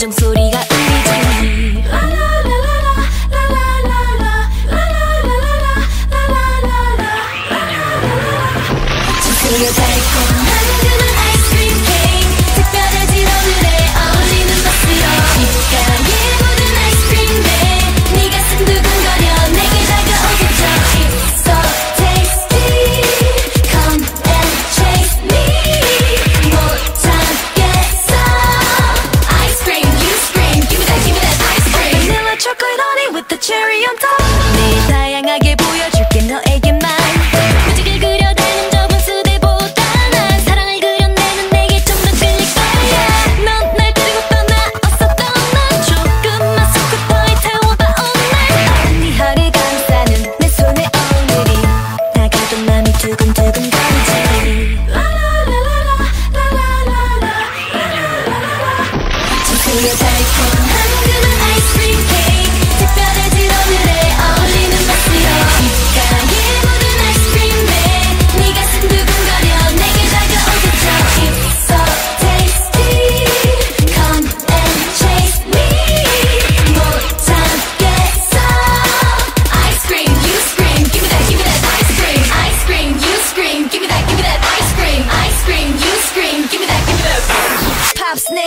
정 소리가 you take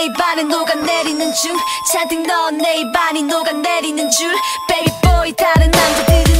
내 입안에 녹아내리는 중 잔뜩 넣은 내 입안이 녹아내리는 줄. Baby boy 다른 남자들은